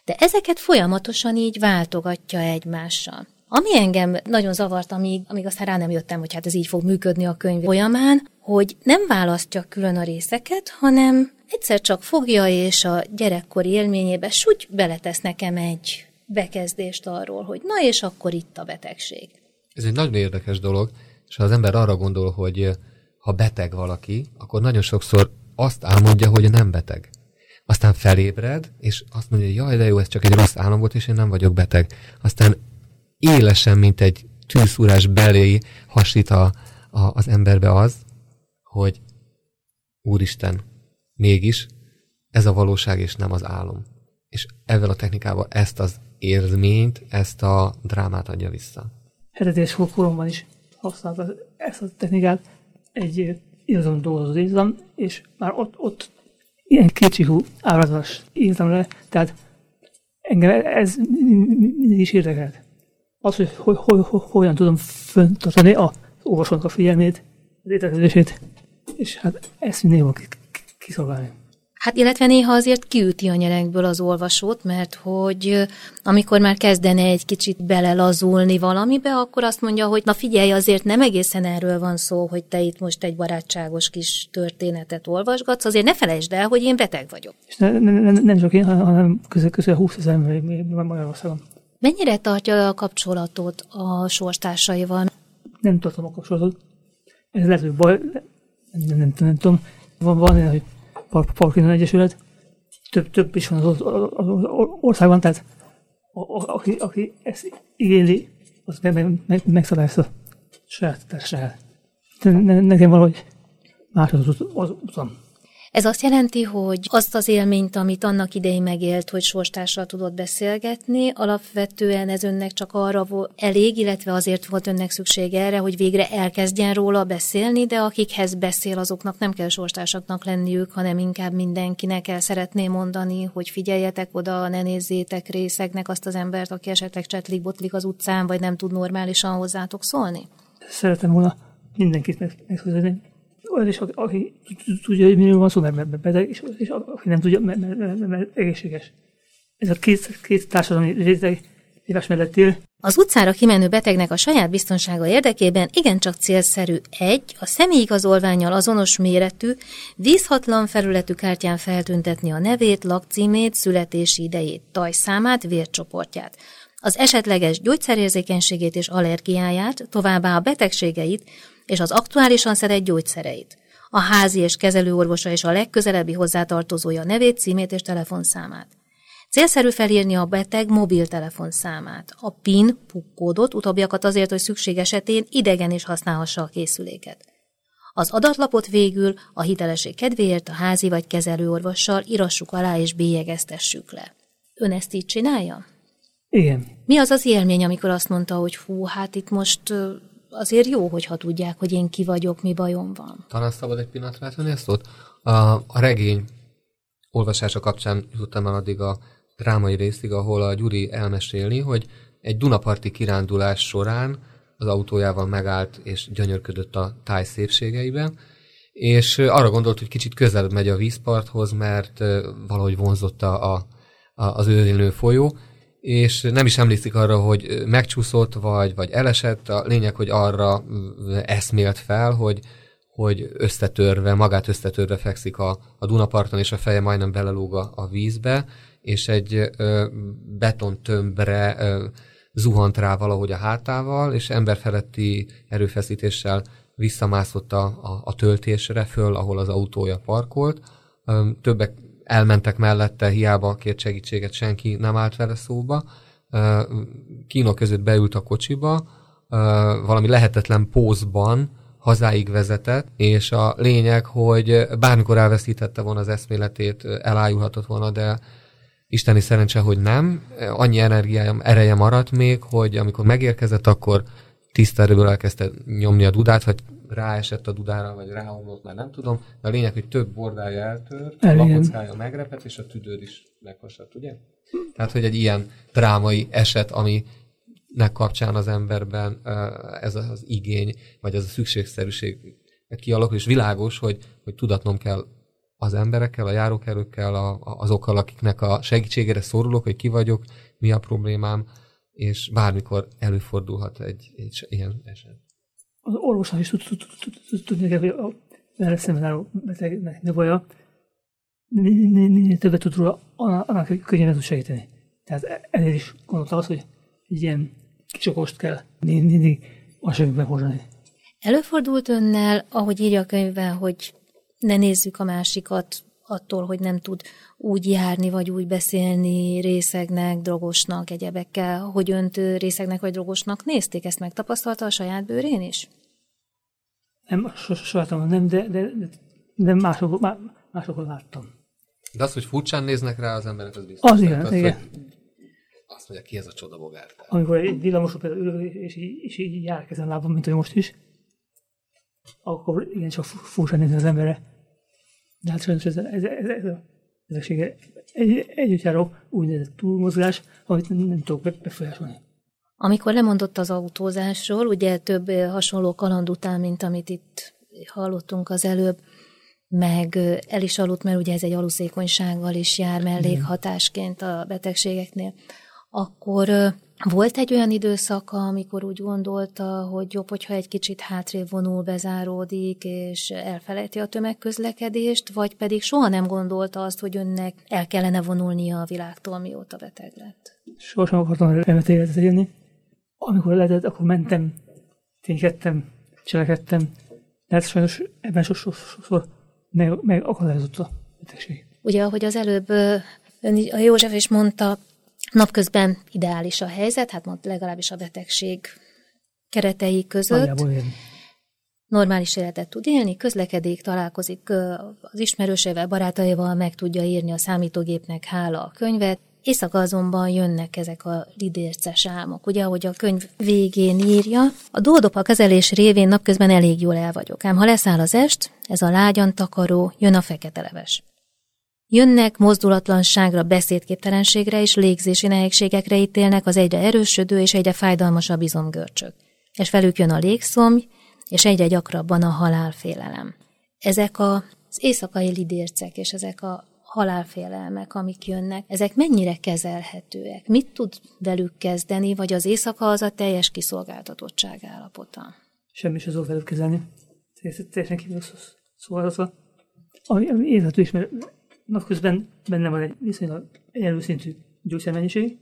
De ezeket folyamatosan így váltogatja egymással. Ami engem nagyon zavart, amíg, amíg aztán rá nem jöttem, hogy hát ez így fog működni a könyv folyamán, hogy nem választja külön a részeket, hanem egyszer csak fogja, és a gyerekkori élményébe súgy beletesz nekem egy bekezdést arról, hogy na és akkor itt a betegség. Ez egy nagyon érdekes dolog, és ha az ember arra gondol, hogy ha beteg valaki, akkor nagyon sokszor azt álmodja, hogy nem beteg. Aztán felébred, és azt mondja, hogy jaj, de jó, ez csak egy rossz álom volt, és én nem vagyok beteg. Aztán élesen, mint egy tűzúrás belé hasít a, a, az emberbe az, hogy Úristen, mégis ez a valóság és nem az álom. És ezzel a technikával ezt az érzményt, ezt a drámát adja vissza. Hetetés koromban is használta ezt a technikát, egy irodalom dolgozott írtam, és már ott, ott ilyen kétségű ábrázolás írtam le, tehát engem ez mindig is érdekelt. Az, hogy, hogy, hogy, hogy hogyan tudom föntartani a olvasónak a figyelmét, az értekezését, és hát ezt van kiszolgálni. Hát illetve néha azért kiüti a nyerekből az olvasót, mert hogy amikor már kezdene egy kicsit belelazulni valamibe, akkor azt mondja, hogy na figyelj, azért nem egészen erről van szó, hogy te itt most egy barátságos kis történetet olvasgatsz, azért ne felejtsd el, hogy én beteg vagyok. És ne, ne, ne, nem csak én, hanem közel, közel 20 ezer ember Magyarországon. Mennyire tartja a kapcsolatot a sorstársaival? Nem tartom a kapcsolatot. Ez lehet, hogy baj, nem, nem, nem, nem tudom. Van, van ilyen, hogy Parkinson Egyesület, több, több is van az, az, az országban, tehát a, a, aki, aki ezt igényli, az meg, meg, meg, megszabályozza saját társaságát. Nekem valahogy más az, az utam. Ez azt jelenti, hogy azt az élményt, amit annak idején megélt, hogy sorstársal tudott beszélgetni, alapvetően ez önnek csak arra volt elég, illetve azért volt önnek szüksége erre, hogy végre elkezdjen róla beszélni, de akikhez beszél, azoknak nem kell sorstársaknak lenniük, hanem inkább mindenkinek el szeretné mondani, hogy figyeljetek oda, ne nézzétek részeknek azt az embert, aki esetleg csetlik-botlik az utcán, vagy nem tud normálisan hozzátok szólni? Szeretem volna mindenkit meghozni olyan is, aki tudja, hogy miről van szó, mert beteg, és, és aki nem tudja, mert, mert, mert, mert egészséges. Ez a két, két társadalmi réteg éves mellett él. Az utcára kimenő betegnek a saját biztonsága érdekében igencsak célszerű egy, a személyigazolványjal azonos méretű, vízhatlan felületű kártyán feltüntetni a nevét, lakcímét, születési idejét, tajszámát, vércsoportját, az esetleges gyógyszerérzékenységét és allergiáját, továbbá a betegségeit, és az aktuálisan szedett gyógyszereit. A házi és kezelőorvosa és a legközelebbi hozzátartozója nevét, címét és telefonszámát. Célszerű felírni a beteg mobiltelefonszámát, a PIN, pukkódot, utóbbiakat azért, hogy szükség esetén idegen is használhassa a készüléket. Az adatlapot végül a hitelesség kedvéért a házi vagy kezelőorvossal írassuk alá és bélyegeztessük le. Ön ezt így csinálja? Igen. Mi az az élmény, amikor azt mondta, hogy hú, hát itt most azért jó, hogyha tudják, hogy én ki vagyok, mi bajom van. Talán szabad egy pillanatra átvenni ezt ott? A, a regény olvasása kapcsán jutottam el addig a drámai részig, ahol a Gyuri elmeséli, hogy egy Dunaparti kirándulás során az autójával megállt és gyönyörködött a táj szépségeiben, és arra gondolt, hogy kicsit közelebb megy a vízparthoz, mert valahogy vonzotta a, a, az őrülő folyó, és nem is emlékszik arra, hogy megcsúszott, vagy, vagy elesett. A lényeg, hogy arra eszmélt fel, hogy, hogy összetörve, magát összetörve fekszik a, a Dunaparton, és a feje majdnem belelóg a, a vízbe, és egy ö, betontömbre ö, zuhant rá valahogy a hátával, és emberfeletti erőfeszítéssel visszamászott a, a, a töltésre föl, ahol az autója parkolt. Ö, többek elmentek mellette, hiába kért segítséget, senki nem állt vele szóba. Kínok között beült a kocsiba, valami lehetetlen pózban hazáig vezetett, és a lényeg, hogy bármikor elveszítette volna az eszméletét, elájulhatott volna, de isteni szerencse, hogy nem. Annyi energiája, ereje maradt még, hogy amikor megérkezett, akkor tiszta erőből elkezdte nyomni a dudát, vagy ráesett a dudára, vagy ráomlott, már nem tudom, de a lényeg, hogy több bordája eltört, a El, igen. lakockája megrepet, és a tüdőd is meghasadt, ugye? Tehát, hogy egy ilyen drámai eset, aminek kapcsán az emberben ez az igény, vagy az a szükségszerűség kialakul, és világos, hogy, hogy tudatnom kell az emberekkel, a járókelőkkel, a- azokkal, akiknek a segítségére szorulok, hogy ki vagyok, mi a problémám, és bármikor előfordulhat egy, egy ilyen eset. Az orvosnak is tud- tud- tud- tud- tudni hogy a vele szemben álló betegnek mi baja, minél többet tud róla, annál könnyebben tud segíteni. Tehát e- ezért is gondolta az, hogy egy ilyen kis kell mindig, a segítségbe hordani. Előfordult önnel, ahogy írja a könyvben, hogy ne nézzük a másikat attól, hogy nem tud úgy járni, vagy úgy beszélni részegnek, drogosnak, egyebekkel, hogy önt részegnek vagy drogosnak nézték, ezt megtapasztalta a saját bőrén is? Nem, so- so- sajátomon nem, de, de, de, de másokon, má- másokon láttam. De az, hogy furcsán néznek rá az emberek, az biztos. Az igen, Tehát, igen. hogy Azt mondja, ki ez a csodabogár? Amikor egy villamoson például ülök, és így, és így jár kezem lábam, mint hogy most is, akkor igen, csak fu- furcsán nézni az emberre. De hát sajnos ez, ez, ez, ez a ezeksége egy, együtt járó úgynevezett túlmozgás, amit nem, tudok be- befolyásolni. Amikor lemondott az autózásról, ugye több hasonló kaland után, mint amit itt hallottunk az előbb, meg el is aludt, mert ugye ez egy aluszékonysággal is jár mellékhatásként a betegségeknél, akkor volt egy olyan időszaka, amikor úgy gondolta, hogy jobb, hogyha egy kicsit hátrébb vonul, bezáródik, és elfelejti a tömegközlekedést, vagy pedig soha nem gondolta azt, hogy önnek el kellene vonulnia a világtól, mióta beteg lett. Sosem akartam remet életet élni. Amikor lehetett, akkor mentem, ténykedtem, cselekedtem. De hát sajnos ebben so- so- sokszor meg, meg akadályozott a betegség. Ugye, ahogy az előbb ön, a József is mondta, napközben ideális a helyzet, hát mond legalábbis a betegség keretei között. Normális életet tud élni, közlekedik, találkozik az ismerősével, barátaival, meg tudja írni a számítógépnek hála a könyvet. Éjszaka azonban jönnek ezek a lidérces álmok. Ugye, ahogy a könyv végén írja, a doldopa kezelés révén napközben elég jól el vagyok. Ám ha leszáll az est, ez a lágyan takaró, jön a fekete leves. Jönnek mozdulatlanságra, beszédképtelenségre és légzési nehézségekre ítélnek az egyre erősödő és egyre fájdalmasabb izomgörcsök. És velük jön a légszomj, és egyre gyakrabban a halálfélelem. Ezek az éjszakai lidércek és ezek a halálfélelmek, amik jönnek, ezek mennyire kezelhetőek? Mit tud velük kezdeni, vagy az éjszaka az a teljes kiszolgáltatottság állapota? semmi se tudok velük kezelni. Teljesen- kívül szó- szolgáltatva. Ami, ami érthető is, mert napközben benne van egy viszonylag egyenlő szintű gyógyszermennyiség,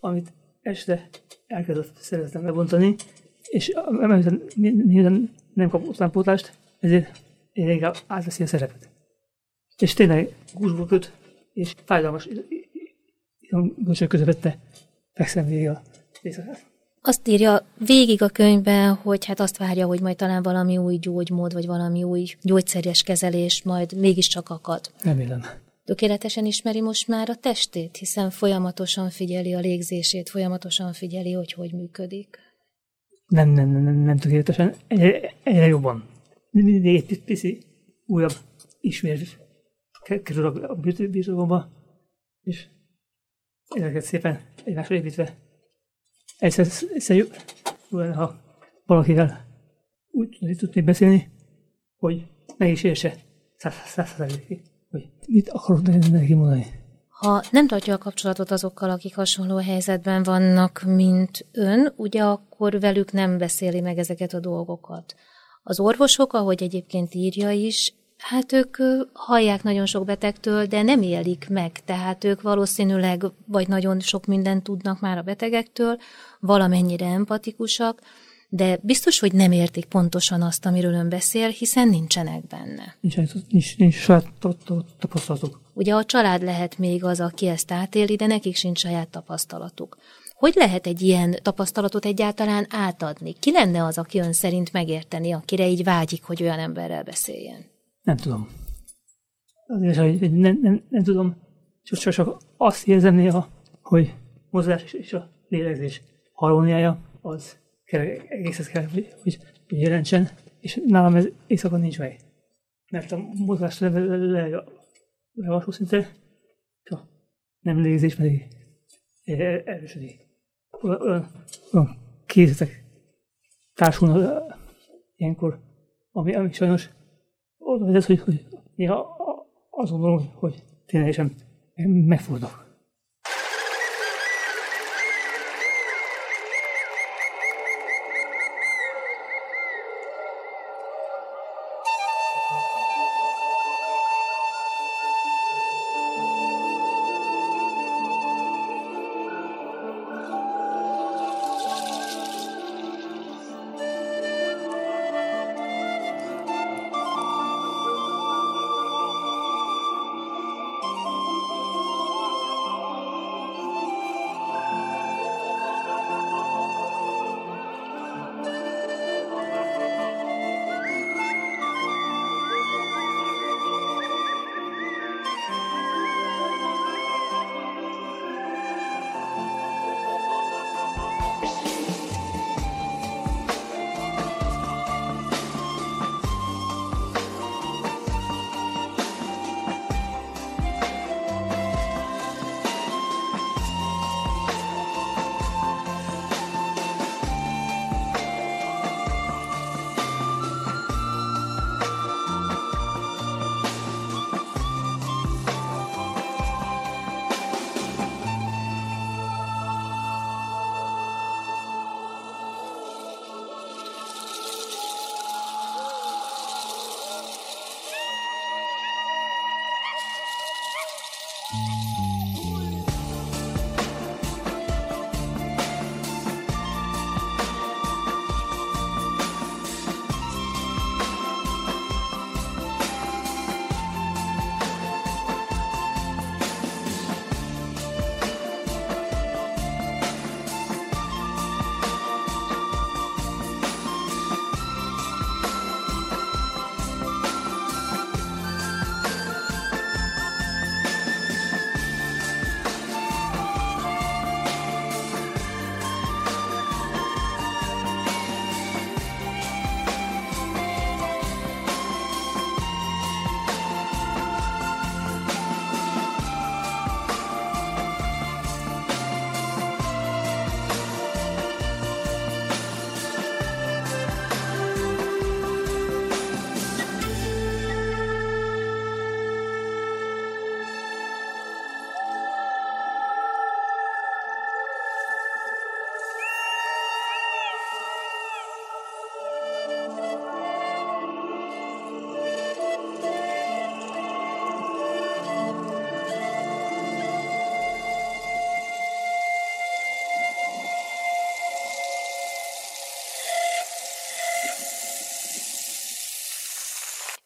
amit este elkezdett szervezetem lebontani, és miután nem kap utánpótlást, ezért én inkább átveszi a szerepet. És tényleg gúzsba köt, és fájdalmas izomgörcsök közepette fekszem végig a éjszakát. Azt írja végig a könyvben, hogy hát azt várja, hogy majd talán valami új gyógymód, vagy valami új gyógyszeres kezelés majd mégiscsak akad. Remélem. Tökéletesen ismeri most már a testét, hiszen folyamatosan figyeli a légzését, folyamatosan figyeli, hogy hogy működik. Nem, nem, nem, nem, nem tökéletesen. Egyre, egyre jobban. Mindig egy pici, újabb ismét ke- kerül a a birto- birtokomba, és ezeket szépen egymásra építve egyszer, egyszer jó, jó lenne, ha valakivel úgy tudni- beszélni, hogy meg is érse száz száz százalékig, hogy mit akarok ne- neki mondani. Ha nem tartja a kapcsolatot azokkal, akik hasonló helyzetben vannak, mint ön, ugye akkor velük nem beszéli meg ezeket a dolgokat. Az orvosok, ahogy egyébként írja is, hát ők hallják nagyon sok betegtől, de nem élik meg, tehát ők valószínűleg vagy nagyon sok mindent tudnak már a betegektől, valamennyire empatikusak, de biztos, hogy nem értik pontosan azt, amiről ön beszél, hiszen nincsenek benne. Nincs, nincs, nincs saját ta- ta- tapasztalatuk. Ugye a család lehet még az, aki ezt átéli, de nekik sincs saját tapasztalatuk. Hogy lehet egy ilyen tapasztalatot egyáltalán átadni? Ki lenne az, aki ön szerint megérteni, akire így vágyik, hogy olyan emberrel beszéljen? Nem tudom. Azért, hogy nem, nem, nem tudom, csak, csak, csak azt érzem néha, hogy mozgás és- a lélegzés harmóniája az kell, egészet kell, hogy, hogy, jelentsen, és nálam ez éjszaka nincs meg. Mert a mozgás le, le, le, le, le szinte, csak nem lézés pedig erősödik. Olyan, olyan készletek társulnak ilyenkor, ami, ami sajnos vezet, hogy, hogy néha azt gondolom, hogy ténylegesen megfordulok.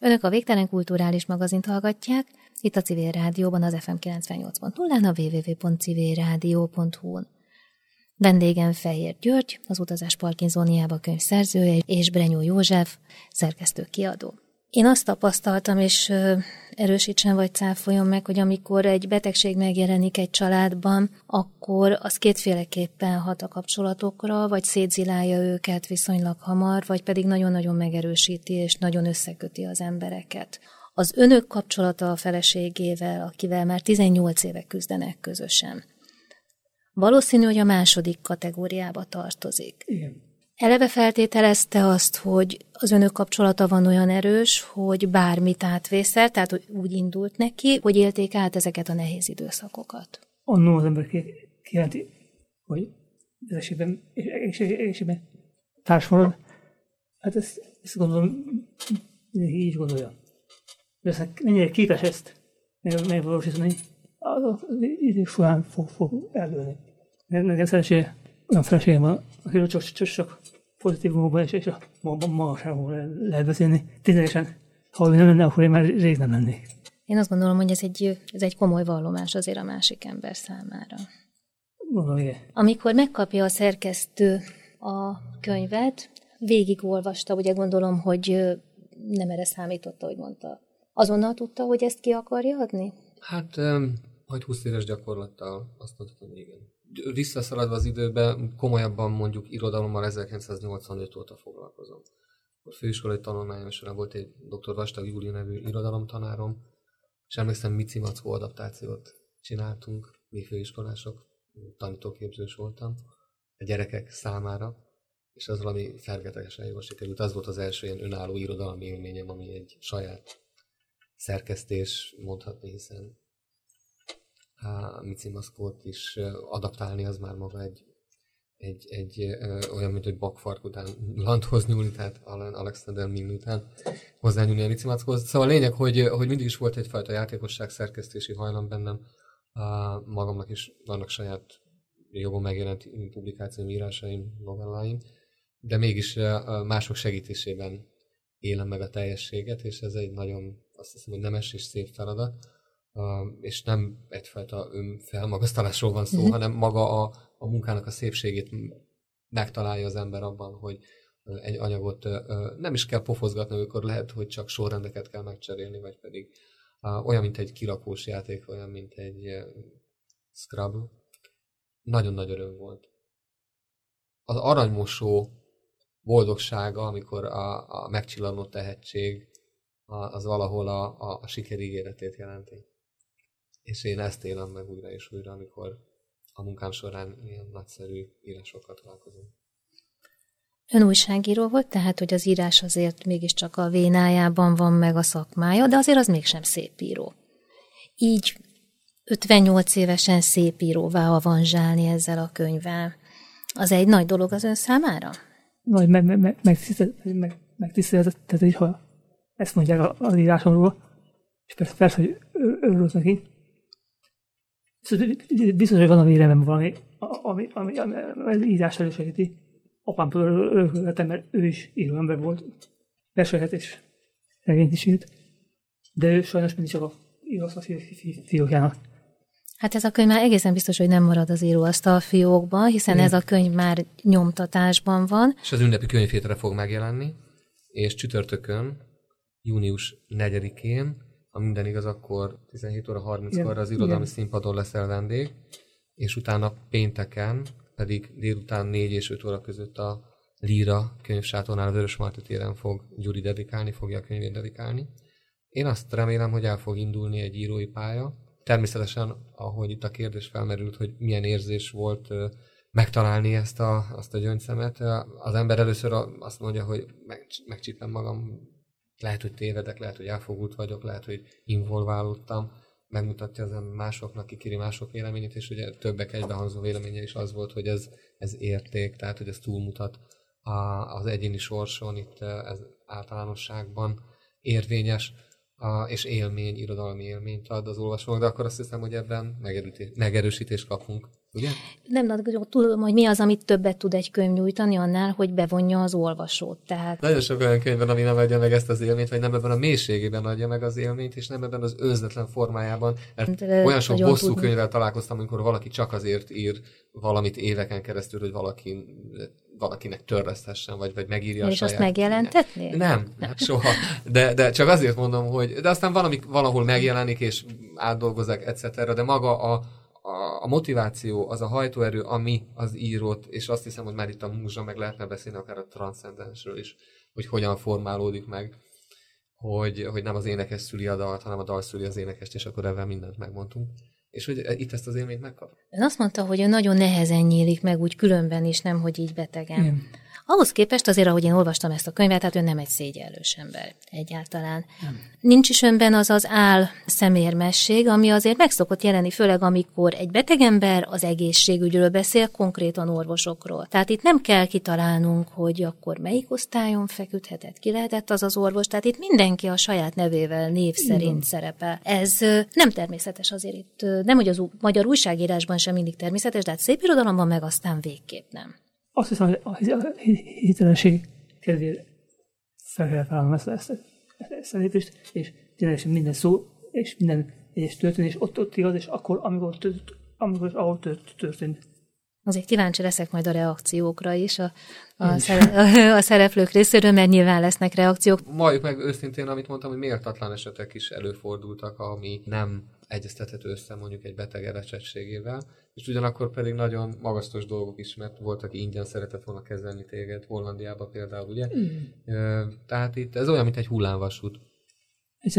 Önök a Végtelen Kulturális Magazint hallgatják, itt a Civil Rádióban, az FM 98.0-án, a www.civilradio.hu-n. Vendégem Fehér György, az Utazás Parkinsoniába könyv szerzője, és Brenyó József, szerkesztő kiadó. Én azt tapasztaltam, és erősítsen vagy cáfoljon meg, hogy amikor egy betegség megjelenik egy családban, akkor az kétféleképpen hat a kapcsolatokra, vagy szétzilálja őket viszonylag hamar, vagy pedig nagyon-nagyon megerősíti és nagyon összeköti az embereket. Az önök kapcsolata a feleségével, akivel már 18 éve küzdenek közösen. Valószínű, hogy a második kategóriába tartozik. Igen. Eleve feltételezte azt, hogy az önök kapcsolata van olyan erős, hogy bármit átvészel, tehát úgy indult neki, hogy élték át ezeket a nehéz időszakokat. Annó az ember kijelenti, hogy egészségben, egészségben társ marad. Hát ezt, ezt gondolom, mindenki így gondolja. De ezt mennyire képes ezt megvalósítani, az, az idő során fog, fog előni. Nekem szerencsére olyan feleségem van, akiről csak, csak, pozitívumokban és, és a magasságban lehet beszélni. Ténylegesen, ha ő nem lenne, akkor én már rég nem lennék. Én azt gondolom, hogy ez egy, ez egy komoly vallomás azért a másik ember számára. Gondolom, igen. Amikor megkapja a szerkesztő a könyvet, végigolvasta, ugye gondolom, hogy nem erre számította, hogy mondta. Azonnal tudta, hogy ezt ki akarja adni? Hát, majd 20 éves gyakorlattal azt mondhatom, igen visszaszaladva az időbe, komolyabban mondjuk irodalommal 1985 óta foglalkozom. A főiskolai tanulmányom során volt egy dr. Vastag Júli nevű irodalomtanárom, és emlékszem, Mici Mackó adaptációt csináltunk, mi főiskolások, tanítóképzős voltam, a gyerekek számára, és az valami fergetegesen jól sikerült. Az volt az első ilyen önálló irodalmi élményem, ami egy saját szerkesztés mondhatni, hiszen a Mici Maszkót is adaptálni az már maga egy, egy, egy ö, olyan, mint egy bakfark után landhoz nyúlni, tehát Alexander Min után hozzányúlni a Mici Maszkóhoz. Szóval a lényeg, hogy, hogy mindig is volt egyfajta játékosság, szerkesztési hajlam bennem, a, magamnak is vannak saját jobban megjelent publikációim, írásaim, novelláim, de mégis mások segítésében élem meg a teljességet, és ez egy nagyon, azt hiszem, hogy nemes és szép feladat, és nem egyfajta önfelmagasztalásról van szó, mm-hmm. hanem maga a, a munkának a szépségét megtalálja az ember abban, hogy egy anyagot nem is kell pofozgatni, amikor lehet, hogy csak sorrendeket kell megcserélni, vagy pedig olyan, mint egy kirakós játék, olyan, mint egy Scrabble. Nagyon nagy öröm volt. Az aranymosó boldogsága, amikor a, a megcsillanó tehetség az valahol a, a, a siker ígéretét jelenti. És én ezt élem meg újra és újra, amikor a munkám során ilyen nagyszerű írásokkal találkozom. Ön újságíró volt, tehát hogy az írás azért mégiscsak a vénájában van meg a szakmája, de azért az mégsem szép író. Így 58 évesen szép íróvá avanzsálni ezzel a könyvvel. Az egy nagy dolog az ön számára? Nagy meg, meg, meg, meg, megtiszteltetés, ha ezt mondják az írásomról, és persze, persze hogy örülök neki. Szóval biztos, hogy van a véremben valami, ami, ami, ami, ami írás elősegíti. Apám örököltem, mert ő is író ember volt. Versehet és regényt is írt. De ő sajnos mindig csak a íróasztal fiókjának Hát ez a könyv már egészen biztos, hogy nem marad az íróasztal fiókban, hiszen Igen. ez a könyv már nyomtatásban van. És az ünnepi könyvhétre fog megjelenni, és csütörtökön, június 4-én, ha minden igaz, akkor 17 óra 30-kor az irodalmi Igen. színpadon leszel vendég, és utána pénteken, pedig délután 4 és 5 óra között a Líra könyvsátornál a Vörös Marti téren fog Gyuri dedikálni, fogja a könyvét dedikálni. Én azt remélem, hogy el fog indulni egy írói pálya, Természetesen, ahogy itt a kérdés felmerült, hogy milyen érzés volt megtalálni ezt a, azt a gyöngyszemet, az ember először azt mondja, hogy meg, megcsípem magam, lehet, hogy tévedek, lehet, hogy elfogult vagyok, lehet, hogy involválódtam, megmutatja az másoknak, kikéri mások véleményét, és ugye többek egybehangzó véleménye is az volt, hogy ez, ez érték, tehát hogy ez túlmutat a, az egyéni sorson, itt ez általánosságban érvényes a, és élmény, irodalmi élményt ad az olvasónak, de akkor azt hiszem, hogy ebben megerősítést kapunk. Ugye? Nem nagyon tudom, hogy mi az, amit többet tud egy könyv nyújtani annál, hogy bevonja az olvasót. Tehát... Nagyon sok olyan könyv van, ami nem adja meg ezt az élményt, vagy nem ebben a mélységében adja meg az élményt, és nem ebben az önzetlen formájában. Mert De olyan sok bosszú tudni. könyvvel találkoztam, amikor valaki csak azért ír valamit éveken keresztül, hogy valaki valakinek törleszthessen, vagy, vagy megírja És a saját. azt megjelentetni? Nem, nem, soha. De, de csak azért mondom, hogy de aztán valami, valahol megjelenik, és átdolgozzák, etc. De maga a, a, a motiváció, az a hajtóerő, ami az írót, és azt hiszem, hogy már itt a múzsa meg lehetne beszélni akár a transzcendensről is, hogy hogyan formálódik meg, hogy, hogy nem az énekes szüli a dalt, hanem a dal szüli az énekest, és akkor ebben mindent megmondtunk és hogy itt ezt az élményt megkap. Ön azt mondta, hogy ő nagyon nehezen nyílik meg úgy különben is, nem hogy így betegen. Igen. Ahhoz képest azért, ahogy én olvastam ezt a könyvet, hát ő nem egy szégyellős ember egyáltalán. Nem. Nincs is önben az az áll szemérmesség, ami azért meg szokott jelenni, főleg amikor egy beteg ember az egészségügyről beszél, konkrétan orvosokról. Tehát itt nem kell kitalálnunk, hogy akkor melyik osztályon feküdhetett, ki lehetett az az orvos, tehát itt mindenki a saját nevével, név szerint Igen. szerepel. Ez nem természetes azért itt, nem hogy az magyar újságírásban sem mindig természetes, de hát szép irodalomban meg aztán végképp nem azt hiszem, hogy a hitelesség kedvéért fel kell vállalnom ezt, ezt, ezt a lépést, és ténylegesen minden szó, és minden egyes történés ott, ott igaz, és akkor, amikor, tört, amikor ahol tört, történt. Azért kíváncsi leszek majd a reakciókra is, a, a, szere, [LAUGHS] a szereplők részéről, mert nyilván lesznek reakciók. Majd meg őszintén, amit mondtam, hogy méltatlan esetek is előfordultak, ami nem egyeztethető össze mondjuk egy beteg erecsettségével, és ugyanakkor pedig nagyon magasztos dolgok is, mert volt, aki ingyen szeretett volna kezelni téged, Hollandiában például, ugye? Mm. Tehát itt ez olyan, mint egy hullámvasút.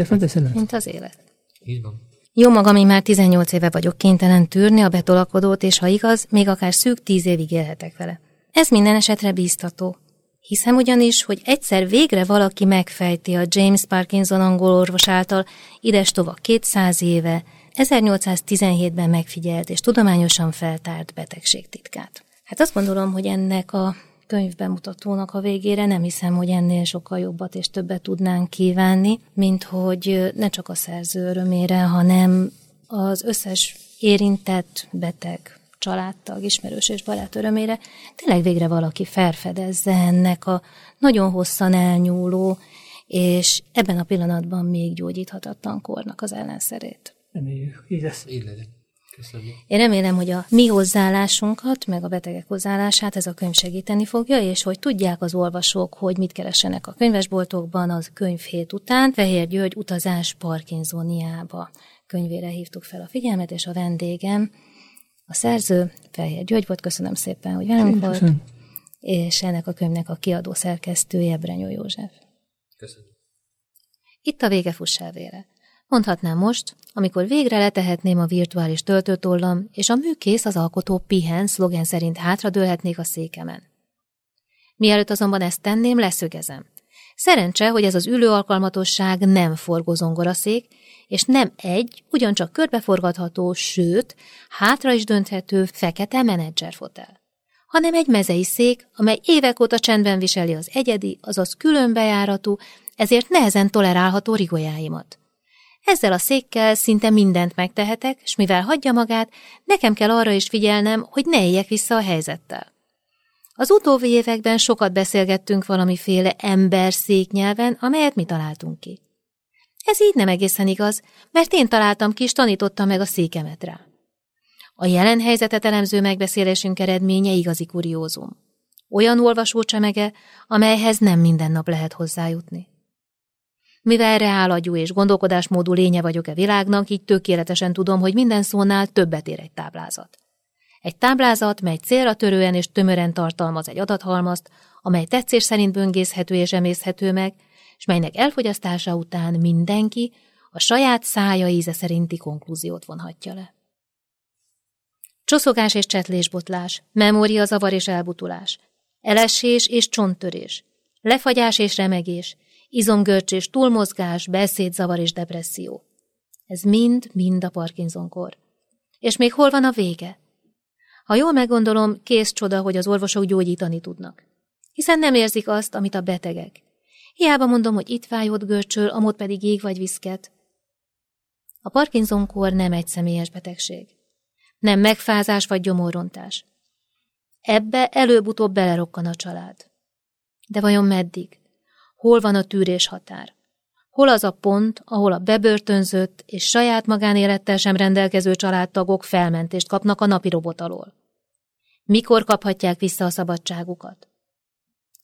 Fenteszel Mint az élet. Így van. Jó magam, én már 18 éve vagyok kénytelen tűrni a betolakodót, és ha igaz, még akár szűk 10 évig élhetek vele. Ez minden esetre bíztató. Hiszem ugyanis, hogy egyszer végre valaki megfejti a James Parkinson angol orvos által idestova 200 éve, 1817-ben megfigyelt és tudományosan feltárt betegség titkát. Hát azt gondolom, hogy ennek a könyvbemutatónak a végére nem hiszem, hogy ennél sokkal jobbat és többet tudnánk kívánni, mint hogy ne csak a szerző örömére, hanem az összes érintett beteg, családtag, ismerős és barát örömére, tényleg végre valaki felfedezze ennek a nagyon hosszan elnyúló, és ebben a pillanatban még gyógyíthatatlan kornak az ellenszerét. Reméljük, így lesz. Így legyen. Köszönjük. Én remélem, hogy a mi hozzáállásunkat, meg a betegek hozzáállását ez a könyv segíteni fogja, és hogy tudják az olvasók, hogy mit keresenek a könyvesboltokban az könyvhét után. Fehér György utazás Parkinsoniába könyvére hívtuk fel a figyelmet, és a vendégem a szerző Fehér György volt, köszönöm szépen, hogy velünk volt, Köszönöm. és ennek a könyvnek a kiadó szerkesztője Brenyó József. Köszönjük. Itt a vége fuss el vére. Mondhatnám most, amikor végre letehetném a virtuális töltőtollam, és a műkész az alkotó pihen szlogen szerint hátradőlhetnék a székemen. Mielőtt azonban ezt tenném, leszögezem. Szerencse, hogy ez az ülő alkalmatosság nem forgózongoraszék, és nem egy, ugyancsak körbeforgatható, sőt, hátra is dönthető fekete menedzserfotel, hanem egy mezei szék, amely évek óta csendben viseli az egyedi, azaz különbejáratú, ezért nehezen tolerálható rigolyáimat. Ezzel a székkel szinte mindent megtehetek, és mivel hagyja magát, nekem kell arra is figyelnem, hogy ne éljek vissza a helyzettel. Az utóbbi években sokat beszélgettünk valamiféle ember széknyelven, amelyet mi találtunk ki. Ez így nem egészen igaz, mert én találtam ki és tanítottam meg a székemet rá. A jelen helyzetet elemző megbeszélésünk eredménye igazi kuriózum. Olyan olvasócsemege, amelyhez nem minden nap lehet hozzájutni. Mivel reálagyú és gondolkodásmódú lénye vagyok-e világnak, így tökéletesen tudom, hogy minden szónál többet ér egy táblázat. Egy táblázat, mely célra törően és tömören tartalmaz egy adathalmazt, amely tetszés szerint böngészhető és emészhető meg, és melynek elfogyasztása után mindenki a saját szája íze szerinti konklúziót vonhatja le. Csoszogás és csetlésbotlás, memória zavar és elbutulás, elesés és csonttörés, lefagyás és remegés, izomgörcs és túlmozgás, beszédzavar és depresszió. Ez mind-mind a Parkinson-kor. És még hol van a vége? Ha jól meggondolom, kész csoda, hogy az orvosok gyógyítani tudnak. Hiszen nem érzik azt, amit a betegek. Hiába mondom, hogy itt fájót görcsöl, amott pedig ég vagy viszket. A Parkinson-kor nem egy személyes betegség. Nem megfázás vagy gyomorrontás. Ebbe előbb-utóbb belerokkan a család. De vajon meddig? Hol van a tűrés határ? Hol az a pont, ahol a bebörtönzött és saját magánélettel sem rendelkező családtagok felmentést kapnak a napi robot alól? Mikor kaphatják vissza a szabadságukat?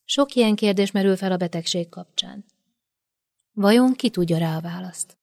Sok ilyen kérdés merül fel a betegség kapcsán. Vajon ki tudja rá a választ?